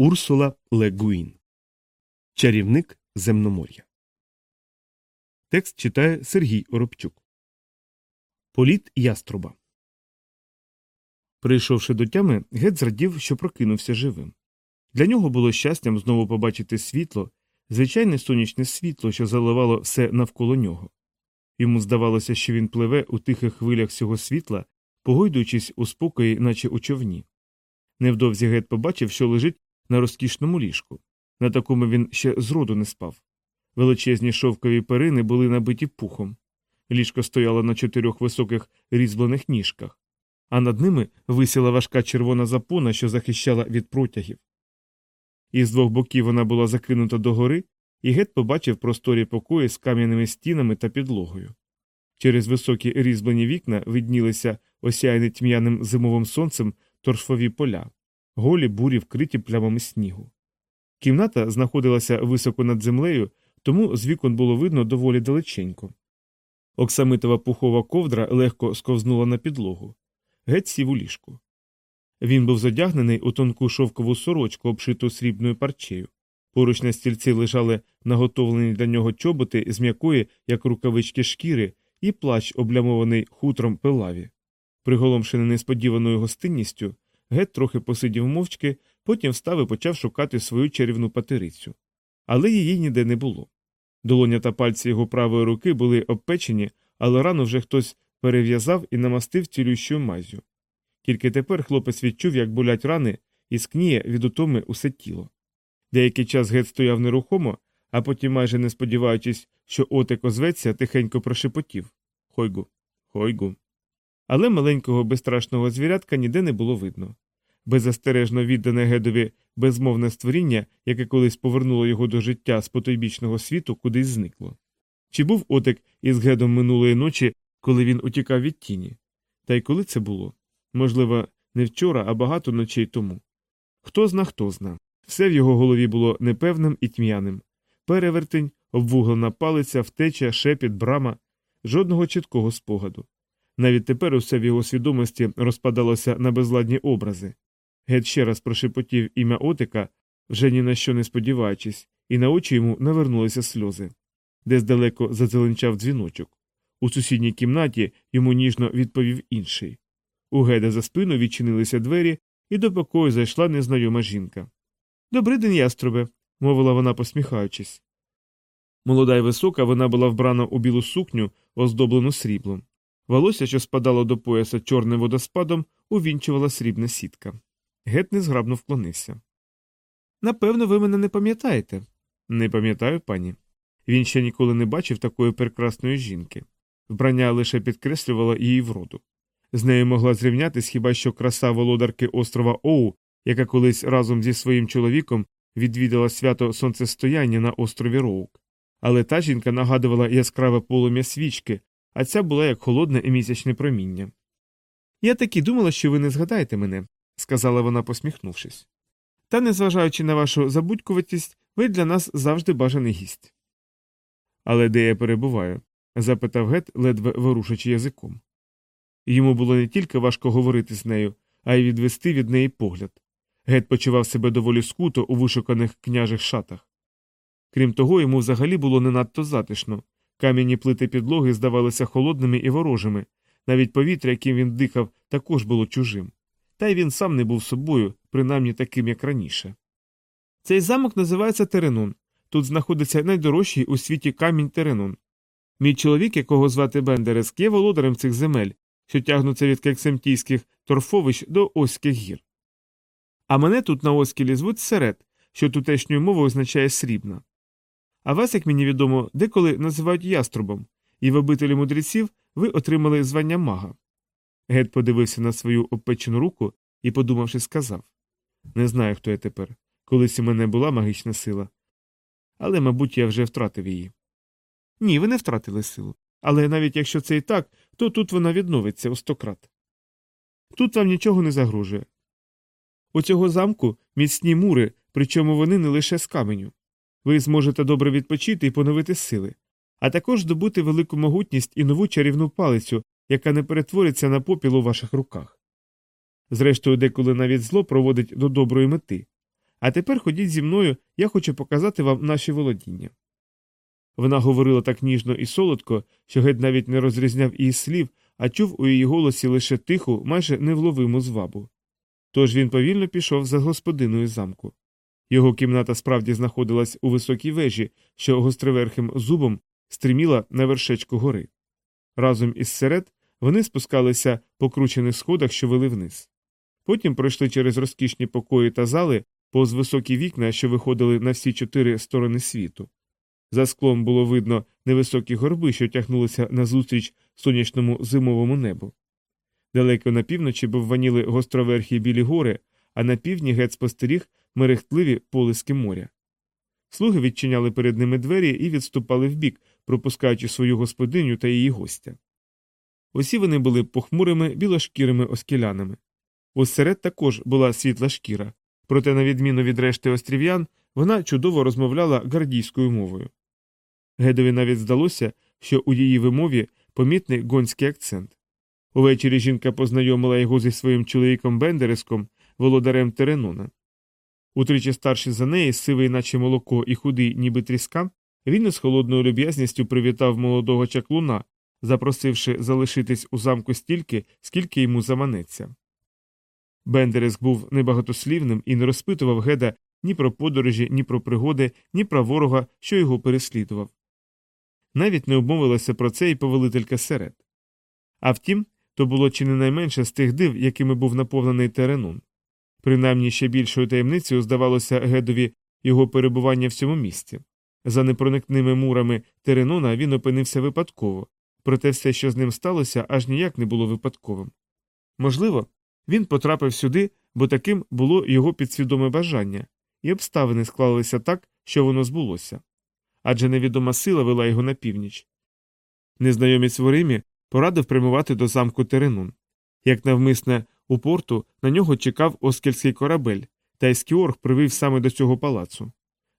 Урсула Легуін. Чарівник земномор'я. Текст читає Сергій Оробчук. Політ яструба. Прийшовши до тями, гет зрадів, що прокинувся живим. Для нього було щастям знову побачити світло, звичайне сонячне світло, що заливало все навколо нього. Йому здавалося, що він пливе у тихих хвилях цього світла, погойдуючись у спокої, наче у човні. Невдовзі гет побачив, що лежить на розкішному ліжку. На такому він ще зроду не спав. Величезні шовкові перини були набиті пухом. Ліжко стояло на чотирьох високих різьблених ніжках, а над ними висіла важка червона запона, що захищала від протягів. Із двох боків вона була закинута догори, і гет побачив просторі покої з кам'яними стінами та підлогою. Через високі різьблені вікна виднілися осяяні тьмяним зимовим сонцем торфові поля голі бурі вкриті плямами снігу. Кімната знаходилася високо над землею, тому з вікон було видно доволі далеченько. Оксамитова пухова ковдра легко сковзнула на підлогу. Геть сів у ліжку. Він був задягнений у тонку шовкову сорочку, обшиту срібною парчею. Поруч на стільці лежали наготовлені для нього чоботи з м'якої, як рукавички шкіри, і плащ, облямований хутром пилаві. Приголомшений несподіваною гостинністю, Гет трохи посидів мовчки, потім встав і почав шукати свою чарівну патерицю. Але її ніде не було. Долоня та пальці його правої руки були обпечені, але рану вже хтось перев'язав і намастив цілющою мазю. Тільки тепер хлопець відчув, як болять рани, і скніє від утоми усе тіло. Деякий час гет стояв нерухомо, а потім, майже не сподіваючись, що отик озветься, тихенько прошепотів Хойгу, хойгу. Але маленького безстрашного звірятка ніде не було видно. Беззастережно віддане гедові безмовне створіння, яке колись повернуло його до життя з потойбічного світу, кудись зникло. Чи був отик із гедом минулої ночі, коли він утікав від тіні? Та й коли це було? Можливо, не вчора, а багато ночей тому. Хто зна, хто зна. Все в його голові було непевним і тьмяним. Перевертень, обвуглена палиця, втеча, шепіт, брама, жодного чіткого спогаду. Навіть тепер усе в його свідомості розпадалося на безладні образи. Гет ще раз прошепотів ім'я Отика, вже ні на що не сподіваючись, і на очі йому навернулися сльози. Десь далеко зазеленчав дзвіночок. У сусідній кімнаті йому ніжно відповів інший. У Геда за спину відчинилися двері, і до покою зайшла незнайома жінка. «Добрий день, яструбе, мовила вона, посміхаючись. Молода й висока, вона була вбрана у білу сукню, оздоблену сріблом. Волосся, що спадало до пояса чорним водоспадом, увінчувала срібна сітка. Гет незграбно вклонився. Напевно, ви мене не пам'ятаєте. Не пам'ятаю, пані. Він ще ніколи не бачив такої прекрасної жінки. Вбрання лише підкреслювало її вроду. З нею могла зрівнятись хіба що краса володарки острова Оу, яка колись разом зі своїм чоловіком відвідала свято сонцестояння на острові Роук. Але та жінка нагадувала яскраве полум'я свічки, а ця була як холодне місячне проміння. Я таки думала, що ви не згадаєте мене, сказала вона, посміхнувшись. Та, незважаючи на вашу забудькуватість, ви для нас завжди бажаний гість. Але де я перебуваю? запитав гет, ледве ворушачи язиком. Йому було не тільки важко говорити з нею, а й відвести від неї погляд. Гет почував себе доволі скуто у вишуканих княжих шатах. Крім того, йому взагалі було не надто затишно, Кам'яні плити підлоги здавалися холодними і ворожими, навіть повітря, яким він дихав, також було чужим. Та й він сам не був собою, принаймні таким, як раніше. Цей замок називається Теренон. Тут знаходиться найдорожчий у світі камінь Теренон. Мій чоловік, якого звати Бендереск, є володарем цих земель, що тягнуться від кексемтійських торфовищ до Оських гір. А мене тут на Оскілі звуть Серед, що тутешньою мовою означає срібна. А вас, як мені відомо, деколи називають яструбом, і в обителі мудреців ви отримали звання мага. Гет подивився на свою обпечену руку і, подумавши, сказав Не знаю, хто я тепер. Колись у мене була магічна сила. Але, мабуть, я вже втратив її. Ні, ви не втратили силу. Але навіть якщо це і так, то тут вона відновиться у сто крат. Тут вам нічого не загрожує. У цього замку міцні мури, причому вони не лише з каменю. Ви зможете добре відпочити і поновити сили, а також здобути велику могутність і нову чарівну палицю, яка не перетвориться на попіл у ваших руках. Зрештою, деколи навіть зло проводить до доброї мети. А тепер ходіть зі мною, я хочу показати вам наші володіння. Вона говорила так ніжно і солодко, що геть навіть не розрізняв її слів, а чув у її голосі лише тиху, майже невловиму звабу. Тож він повільно пішов за господиною замку. Його кімната справді знаходилась у високій вежі, що гостроверхим зубом стріміла на вершечку гори. Разом із серед вони спускалися по кручених сходах, що вели вниз. Потім пройшли через розкішні покої та зали повз високі вікна, що виходили на всі чотири сторони світу. За склом було видно невисокі горби, що тягнулися назустріч сонячному зимовому небу. Далеко на півночі бовваніли гостроверхі білі гори, а на півдні геть спостеріг мерехтливі полиски моря. Слуги відчиняли перед ними двері і відступали вбік, пропускаючи свою господиню та її гостя. Усі вони були похмурими білошкірими оскілянами. Усеред також була світла шкіра, проте, на відміну від решти острів'ян, вона чудово розмовляла гардійською мовою. Гедові навіть здалося, що у її вимові помітний гонський акцент. Увечері жінка познайомила його зі своїм чоловіком Бендереском, володарем Теренона. Утричі старший за неї, сивий, наче молоко, і худий, ніби тріска, він із холодною люб'язністю привітав молодого чаклуна, запросивши залишитись у замку стільки, скільки йому заманеться. Бендереск був небагатослівним і не розпитував Геда ні про подорожі, ні про пригоди, ні про ворога, що його переслідував. Навіть не обмовилася про це і повелителька серед. А втім, то було чи не найменше з тих див, якими був наповнений теренун. Принаймні ще більшою таємницею здавалося Гедові його перебування в цьому місці. За непроникними мурами Теренона він опинився випадково, проте все, що з ним сталося, аж ніяк не було випадковим. Можливо, він потрапив сюди, бо таким було його підсвідоме бажання, і обставини склалися так, що воно збулося. Адже невідома сила вела його на північ. Незнайомець в Римі порадив прямувати до замку Теренун. Як навмисне у порту на нього чекав оскельський корабель, та Ескіорг привив саме до цього палацу.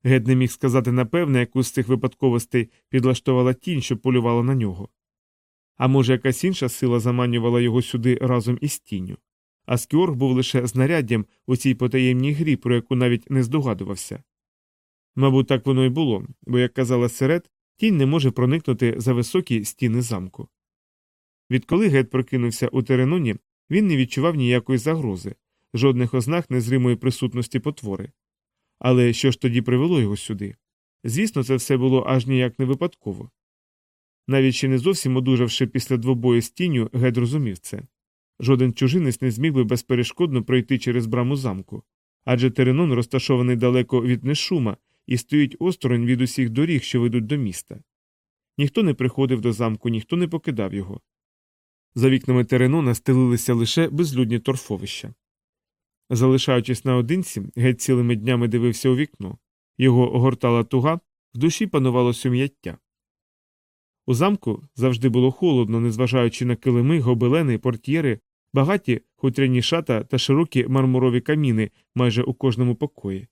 Гед не міг сказати напевне, яку з цих випадковостей підлаштувала тінь, що полювала на нього. А може, якась інша сила заманювала його сюди разом із тінню. А Скіорг був лише знаряддям у цій потаємній грі, про яку навіть не здогадувався. Мабуть, так воно й було, бо, як казала серед, тінь не може проникнути за високі стіни замку. Відколи Гет прокинувся у Теренуні, він не відчував ніякої загрози, жодних ознак незримої присутності потвори. Але що ж тоді привело його сюди? Звісно, це все було аж ніяк не випадково. Навіть ще не зовсім одужавши після двобою з тінню, Гед розумів це. Жоден чужинець не зміг би безперешкодно пройти через браму замку, адже теренон розташований далеко від нешума і стоїть осторонь від усіх доріг, що ведуть до міста. Ніхто не приходив до замку, ніхто не покидав його. За вікнами теренона стелилися лише безлюдні торфовища. Залишаючись наодинці, геть цілими днями дивився у вікно. Його огортала туга, в душі панувало сум'яття. У замку завжди було холодно, незважаючи на килими, гобелени, портьєри, багаті хутряні шата та широкі мармурові каміни майже у кожному покої.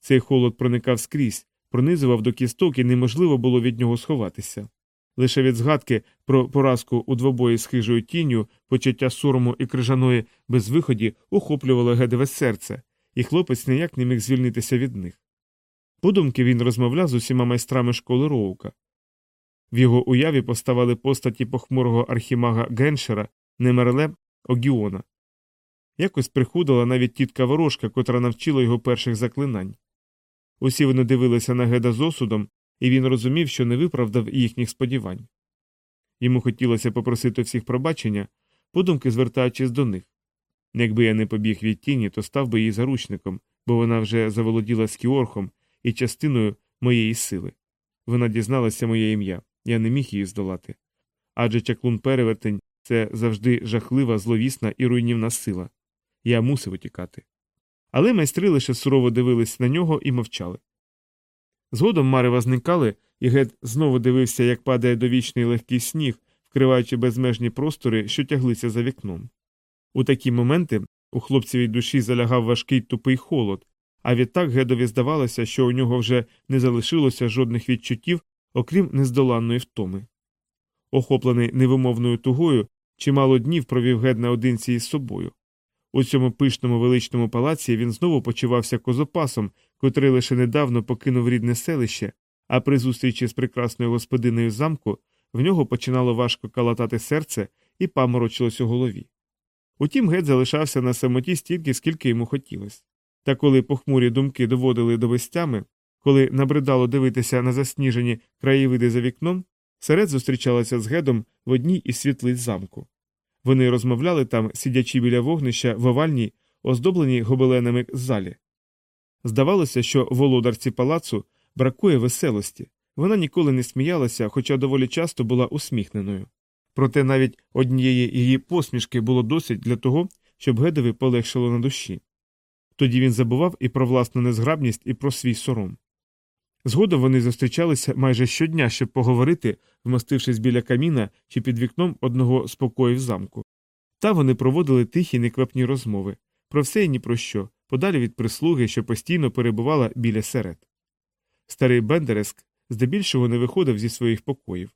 Цей холод проникав скрізь, пронизував до кісток і неможливо було від нього сховатися. Лише від згадки про поразку у двобої з хижою тінню, почуття сорому і крижаної безвиході охоплювало гедеве серце, і хлопець ніяк не міг звільнитися від них. Подумки він розмовляв з усіма майстрами школи Роука. В його уяві поставали постаті похмурого архімага Геншера, Немерле, Огіона. Якось приходила навіть тітка ворожка, котра навчила його перших заклинань. Усі вони дивилися на геда з осудом, і він розумів, що не виправдав їхніх сподівань. Йому хотілося попросити всіх пробачення, подумки звертаючись до них. Якби я не побіг від тіні, то став би її заручником, бо вона вже заволоділа скіорхом і частиною моєї сили. Вона дізналася моє ім'я, я не міг її здолати. Адже чаклун перевертень це завжди жахлива, зловісна і руйнівна сила. Я мусив утікати. Але майстри лише сурово дивились на нього і мовчали. Згодом марева зникали, і Гет знову дивився, як падає довічний легкий сніг, вкриваючи безмежні простори, що тяглися за вікном. У такі моменти у хлопцевій душі залягав важкий тупий холод, а відтак Гедові здавалося, що у нього вже не залишилося жодних відчуттів, окрім нездоланної втоми. Охоплений невимовною тугою, чимало днів провів Гед наодинці із собою. У цьому пишному величному палаці він знову почувався козопасом, котрий лише недавно покинув рідне селище, а при зустрічі з прекрасною господинею замку в нього починало важко калатати серце і паморочилось у голові. Утім, гет залишався на самоті стільки, скільки йому хотілося. Та коли похмурі думки доводили до вестями, коли набридало дивитися на засніжені краєвиди за вікном, серед зустрічалася з гедом в одній із світлиць замку. Вони розмовляли там, сидячи біля вогнища в овальній, оздобленій гобеленами залі. Здавалося, що володарці палацу бракує веселості, вона ніколи не сміялася, хоча доволі часто була усміхненою. Проте навіть однієї її посмішки було досить для того, щоб гедові полегшило на душі. Тоді він забував і про власну незграбність, і про свій сором. Згодом вони зустрічалися майже щодня, щоб поговорити, вмостившись біля каміна чи під вікном одного з покоїв замку. Та вони проводили тихі неквапні розмови про все і ні про що, подалі від прислуги, що постійно перебувала біля серед. Старий Бендереск здебільшого не виходив зі своїх покоїв.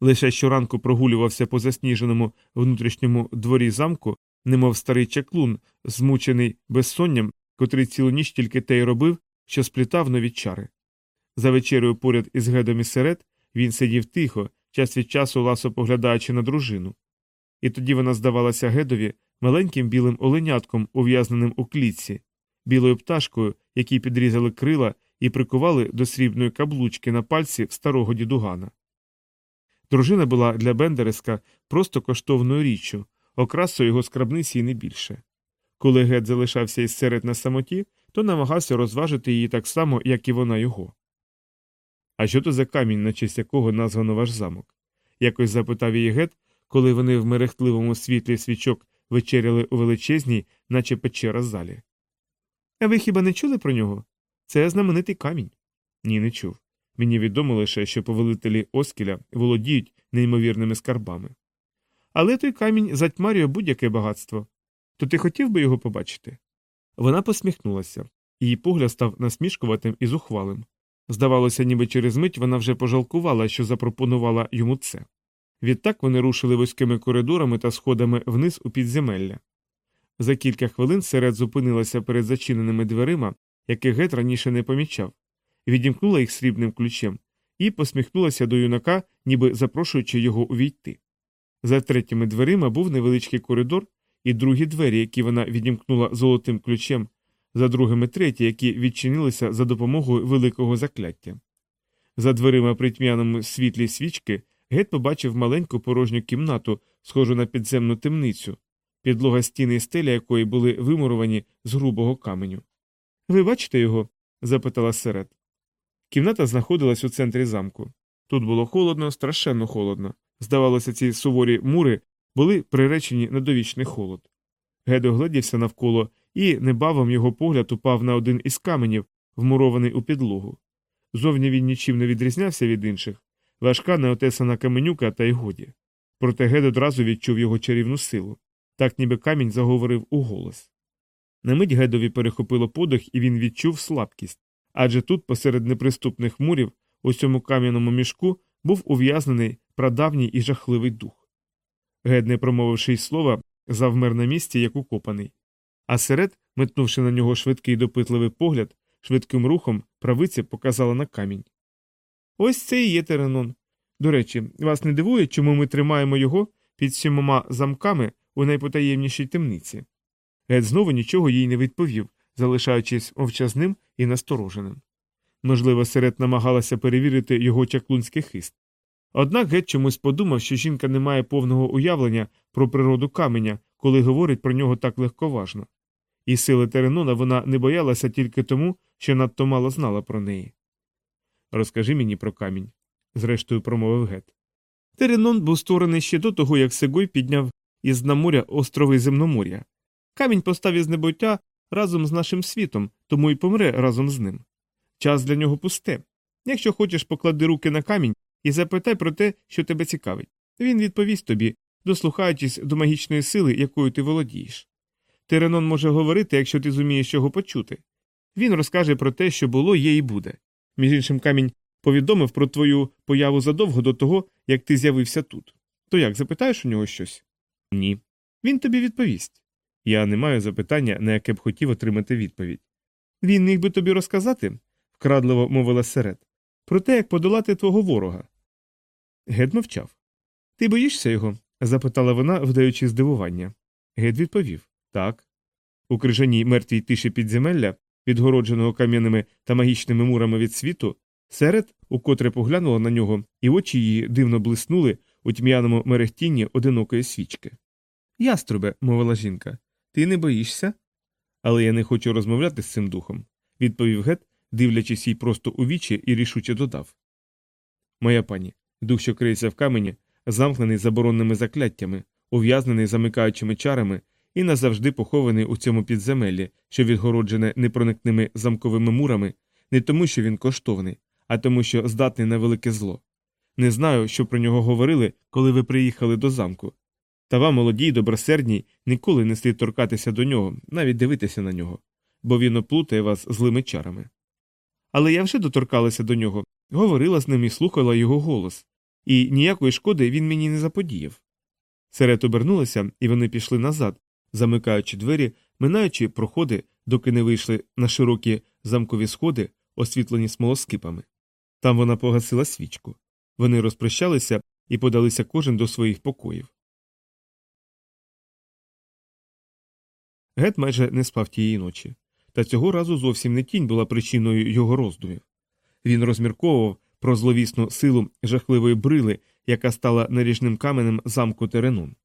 Лише щоранку прогулювався по засніженому внутрішньому дворі замку, немов старий чаклун, змучений безсонням, котрий цілу ніч тільки те й робив, що сплітав нові чари. За вечерею поряд із гедом і серед він сидів тихо, час від часу ласо поглядаючи на дружину. І тоді вона здавалася гедові маленьким білим оленятком, ув'язненим у клітці, білою пташкою, якій підрізали крила і прикували до срібної каблучки на пальці старого дідугана. Дружина була для Бендереска просто коштовною річчю, окрасою його скрабниці і не більше. Коли гет залишався із серед на самоті, то намагався розважити її так само, як і вона його. А що то за камінь, на честь якого названо ваш замок? якось запитав її гет, коли вони в мерехтливому світлі свічок вечеряли у величезній, наче печера залі. А ви хіба не чули про нього? Це знаменитий камінь. Ні, не чув. Мені відомо лише, що повелителі Оскіля володіють неймовірними скарбами. Але той камінь затьмарює будь-яке багатство. То ти хотів би його побачити? Вона посміхнулася, її погляд став насмішкуватим і зухвалим. Здавалося, ніби через мить вона вже пожалкувала, що запропонувала йому це. Відтак вони рушили вузькими коридорами та сходами вниз у підземелля. За кілька хвилин серед зупинилася перед зачиненими дверима, яких гет раніше не помічав, відімкнула їх срібним ключем і посміхнулася до юнака, ніби запрошуючи його увійти. За третіми дверима був невеличкий коридор і другі двері, які вона відімкнула золотим ключем, за другими треті, які відчинилися за допомогою великого закляття. За дверима при тьмяному світлі свічки гет побачив маленьку порожню кімнату, схожу на підземну темницю, підлога стіни і стеля якої були вимуровані з грубого каменю. Ви бачите його? запитала серед. Кімната знаходилась у центрі замку. Тут було холодно, страшенно холодно. Здавалося, ці суворі мури були приречені на довічний холод. Гед оглядівся навколо, і небавом його погляд упав на один із каменів, вмурований у підлогу. Зовні він нічим не відрізнявся від інших, важка неотесана каменюка та й годі. Проте Гед одразу відчув його чарівну силу, так ніби камінь заговорив у голос. На мить Гедові перехопило подих, і він відчув слабкість адже тут, посеред неприступних мурів, у цьому кам'яному мішку, був ув'язнений прадавній і жахливий дух. Гед, не промовивши й слова, завмер на місці, як укопаний. А серед, метнувши на нього швидкий допитливий погляд, швидким рухом правиця показала на камінь. Ось це і є теренон. До речі, вас не дивує, чому ми тримаємо його під сімома замками у найпотаємнішій темниці? Гет знову нічого їй не відповів, залишаючись мовчазним і настороженим. Можливо, серед намагалася перевірити його чаклунський хист. Однак геть чомусь подумав, що жінка не має повного уявлення про природу каменя, коли говорить про нього так легковажно. І сили Теренона вона не боялася тільки тому, що надто мало знала про неї. Розкажи мені про камінь, зрештою промовив гет. Теренон був створений ще до того, як Сегой підняв із дна моря острови земномор'я. Камінь постав із небуття разом з нашим світом, тому й помре разом з ним. Час для нього пусте. Якщо хочеш, поклади руки на камінь і запитай про те, що тебе цікавить. Він відповість тобі, дослухаючись до магічної сили, якою ти володієш. Теренон може говорити, якщо ти зумієш його почути. Він розкаже про те, що було, є і буде. Між іншим камінь повідомив про твою появу задовго до того, як ти з'явився тут. То як запитаєш у нього щось? Ні. Він тобі відповість. Я не маю запитання, на яке б хотів отримати відповідь. Він міг би тобі розказати, вкрадливо мовила серед, про те, як подолати твого ворога. Гед мовчав. Ти боїшся його? запитала вона, вдаючи здивування. Гед відповів так. У крижаній мертвій тиші підземелля, відгородженого кам'яними та магічними мурами від світу, серед, укотре поглянула на нього, і очі її дивно блиснули у тьмяному мерехтінні одинокої свічки. Яструбе, мовила жінка, ти не боїшся? Але я не хочу розмовляти з цим духом, відповів гет, дивлячись їй просто у вічі і рішуче додав. Моя пані, дух, що криється в камені, замкнений заборонними закляттями, ув'язнений замикаючими чарами і назавжди похований у цьому підземеллі, що відгороджене непроникними замковими мурами, не тому, що він коштовний, а тому, що здатний на велике зло. Не знаю, що про нього говорили, коли ви приїхали до замку. Та вам, молоді й добросердній, ніколи не слід торкатися до нього, навіть дивитися на нього, бо він оплутає вас злими чарами. Але я вже доторкалася до нього, говорила з ним і слухала його голос, і ніякої шкоди він мені не заподіяв. Серед обернулася, і вони пішли назад, замикаючи двері, минаючи проходи, доки не вийшли на широкі замкові сходи, освітлені смолоскипами. Там вона погасила свічку. Вони розпрощалися і подалися кожен до своїх покоїв. Гет майже не спав тієї ночі, та цього разу зовсім не тінь була причиною його роздумів. Він розмірковував про зловісну силу жахливої брили, яка стала наріжним каменем замку Теренун.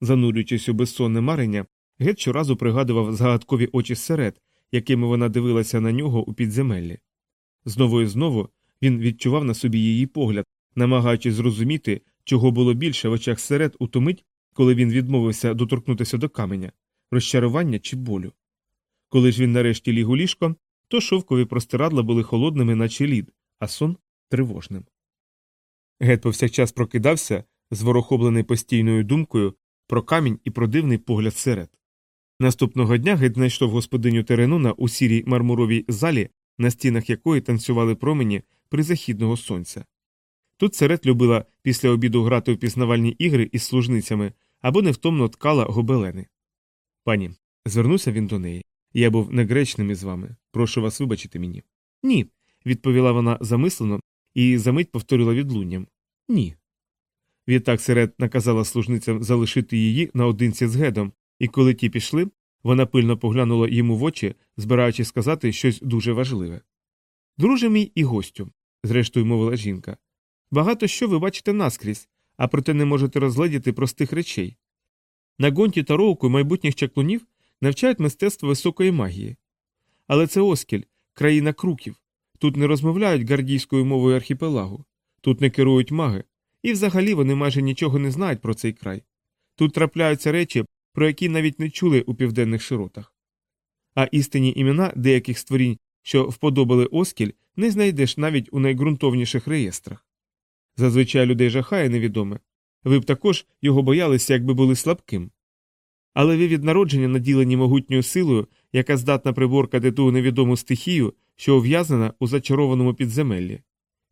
Занурюючись у безсонне марення, Гет щоразу пригадував загадкові очі серед, якими вона дивилася на нього у підземеллі. Знову і знову він відчував на собі її погляд, намагаючись зрозуміти, чого було більше в очах серед у ту мить, коли він відмовився доторкнутися до каменя розчарування чи болю. Коли ж він нарешті ліг у ліжко, то шовкові простирадла були холодними, наче лід, а сон тривожним. Гет повсякчас прокидався, зворохоблений постійною думкою про камінь і про дивний погляд серед. Наступного дня Гет знайшов господиню Теренуна у сірій мармуровій залі, на стінах якої танцювали промені призахідного сонця. Тут серед любила після обіду грати у пізнавальні ігри із служницями або невтомно ткала гобелени. Пані, звернувся він до неї. Я був негречним із вами. Прошу вас вибачити мені. Ні, відповіла вона замислено і за мить повторила відлунням. Ні. Відтак серед наказала служницям залишити її наодинці з гедом, і коли ті пішли, вона пильно поглянула йому в очі, збираючись сказати щось дуже важливе. Друже мій і гостю, зрештою мовила жінка. Багато що ви бачите наскрізь, а проте не можете розгледіти простих речей. На гонті та роуку майбутніх чаклунів навчають мистецтво високої магії. Але це Оскіль, країна круків. Тут не розмовляють гардійською мовою архіпелагу, тут не керують маги, і взагалі вони майже нічого не знають про цей край. Тут трапляються речі, про які навіть не чули у південних широтах. А істинні імена деяких створінь, що вподобали Оскіль, не знайдеш навіть у найґрунтовніших реєстрах. Зазвичай людей жахає невідоме, ви б також його боялися, якби були слабким. Але ви від народження наділені могутньою силою, яка здатна приборкати ту невідому стихію, що ув'язнена у зачарованому підземеллі.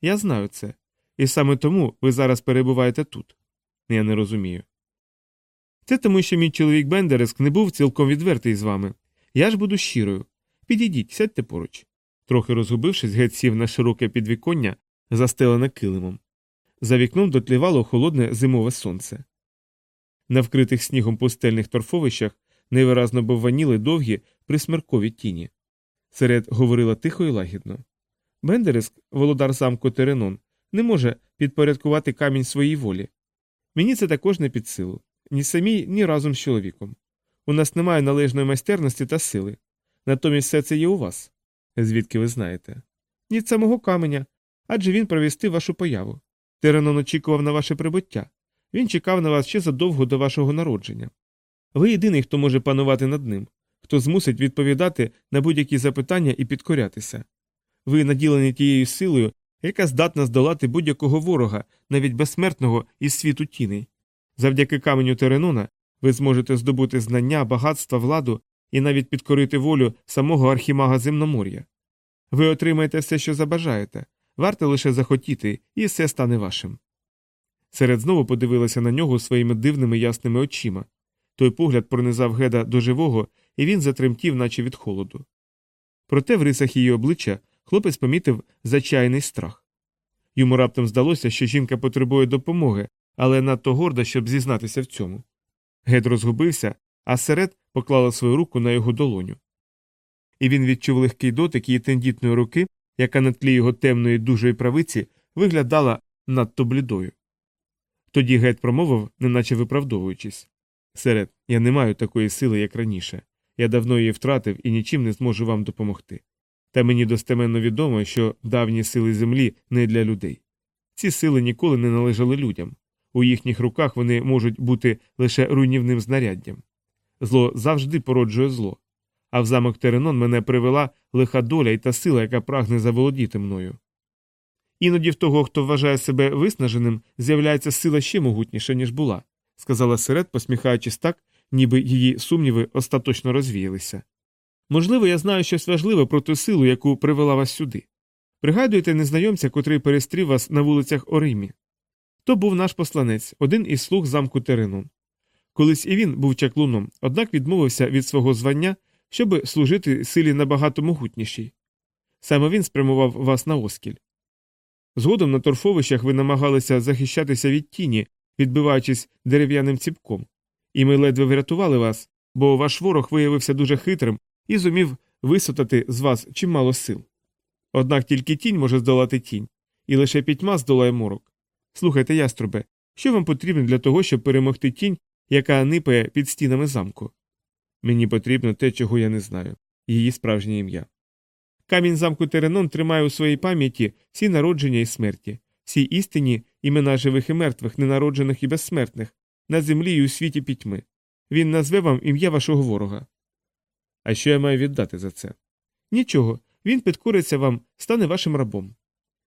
Я знаю це. І саме тому ви зараз перебуваєте тут. Я не розумію. Це тому, що мій чоловік Бендереск не був цілком відвертий з вами. Я ж буду щирою. Підійдіть, сядьте поруч. Трохи розгубившись, геть сів на широке підвіконня, застелене килимом. За вікном дотлівало холодне зимове сонце. На вкритих снігом пустельних торфовищах невиразно бовваніли довгі присмеркові тіні. Серед говорила тихо і лагідно. Бендереск, володар замку Теренон, не може підпорядкувати камінь своїй волі. Мені це також не під силу ні самій, ні разом з чоловіком. У нас немає належної майстерності та сили. Натомість все це є у вас. Звідки ви знаєте? Ні самого каменя, адже він провістив вашу появу. Теренон очікував на ваше прибуття. Він чекав на вас ще задовго до вашого народження. Ви єдиний, хто може панувати над ним, хто змусить відповідати на будь-які запитання і підкорятися. Ви наділені тією силою, яка здатна здолати будь-якого ворога, навіть безсмертного із світу тіней. Завдяки каменю Теренона ви зможете здобути знання, багатства, владу і навіть підкорити волю самого архімага земномор'я. Ви отримаєте все, що забажаєте, варто лише захотіти, і все стане вашим. Серед знову подивилася на нього своїми дивними ясними очима. Той погляд пронизав геда до живого, і він затремтів, наче від холоду. Проте в рисах її обличчя хлопець помітив зачаяний страх. Йому раптом здалося, що жінка потребує допомоги, але надто горда, щоб зізнатися в цьому. Гед розгубився, а серед поклала свою руку на його долоню. І він відчув легкий дотик її тендітної руки, яка на тлі його темної дужої правиці виглядала надто блідою. Тоді Гет промовив, неначе виправдовуючись Серед, я не маю такої сили, як раніше. Я давно її втратив і нічим не зможу вам допомогти. Та мені достеменно відомо, що давні сили землі не для людей. Ці сили ніколи не належали людям. У їхніх руках вони можуть бути лише руйнівним знаряддям. Зло завжди породжує зло. А в замок Теренон мене привела лиха доля і та сила, яка прагне заволодіти мною. Іноді в того, хто вважає себе виснаженим, з'являється сила ще могутніша, ніж була, сказала Серед, посміхаючись так, ніби її сумніви остаточно розвіялися. Можливо, я знаю щось важливе про ту силу, яку привела вас сюди. Пригадуєте незнайомця, котрий перестрів вас на вулицях Оримі? То був наш посланець, один із слуг замку Теренон. Колись і він був чаклуном, однак відмовився від свого звання, щоб служити силі набагато могутнішій. Саме він спрямував вас на оскіль. Згодом на торфовищах ви намагалися захищатися від тіні, відбиваючись дерев'яним ціпком, і ми ледве врятували вас, бо ваш ворог виявився дуже хитрим і зумів висотати з вас чимало сил. Однак тільки тінь може здолати тінь, і лише пітьма здолає морок. Слухайте, яструбе, що вам потрібно для того, щоб перемогти тінь, яка нипає під стінами замку? Мені потрібно те, чого я не знаю її справжнє ім'я. Камінь замку Теренон тримає у своїй пам'яті всі народження і смерті, всі істинні імена живих і мертвих, ненароджених і безсмертних, на землі і у світі пітьми. Він назве вам ім'я вашого ворога. А що я маю віддати за це? Нічого, він підкориться вам, стане вашим рабом.